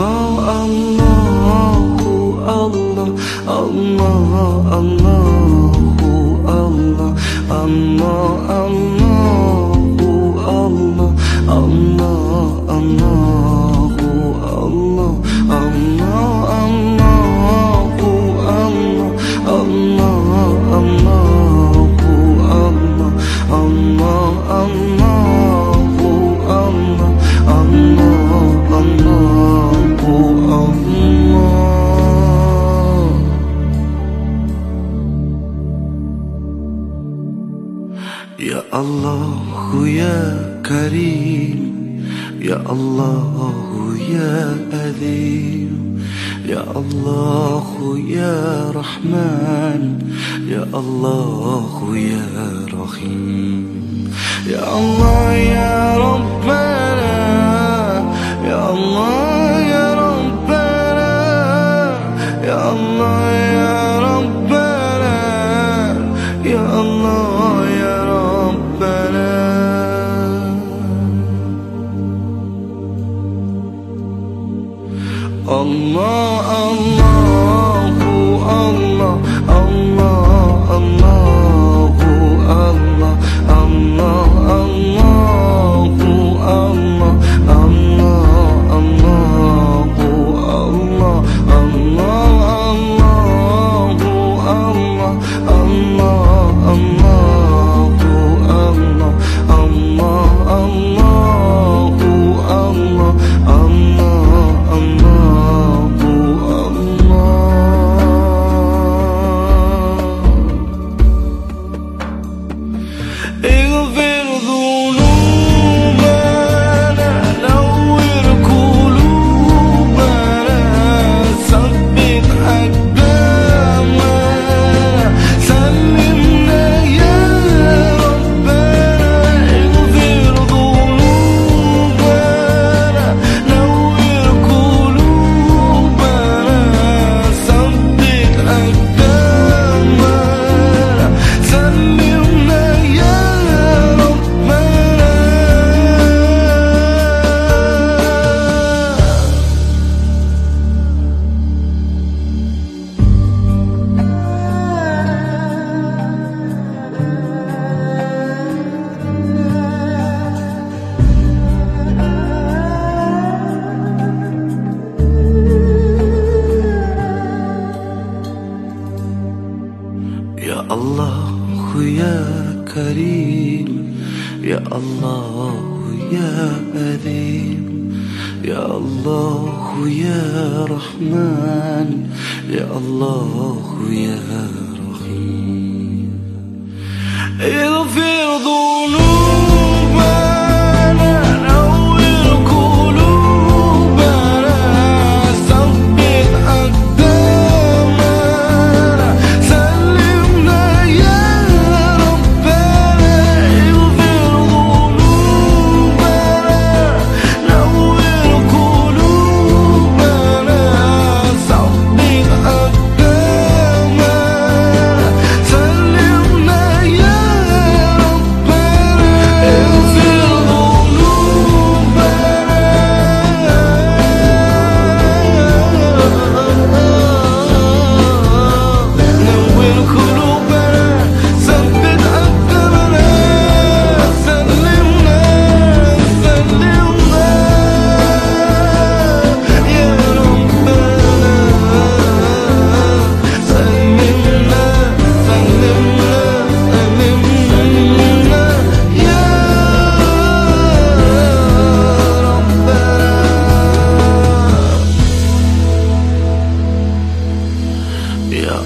Allah Allahu Allah Allah Allahu الله يا كريم يا الله يا أذيم يا الله يا رحمن يا الله يا رحيم يا الله يا ربنا. alone. يا كريم يا الله يا أذيم يا الله يا رحمن يا الله يا رحيم. اغفر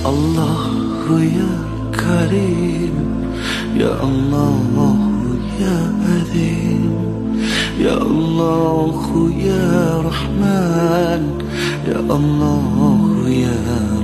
الله يا كريم يا الله يا أذيم يا الله يا رحمن يا الله يا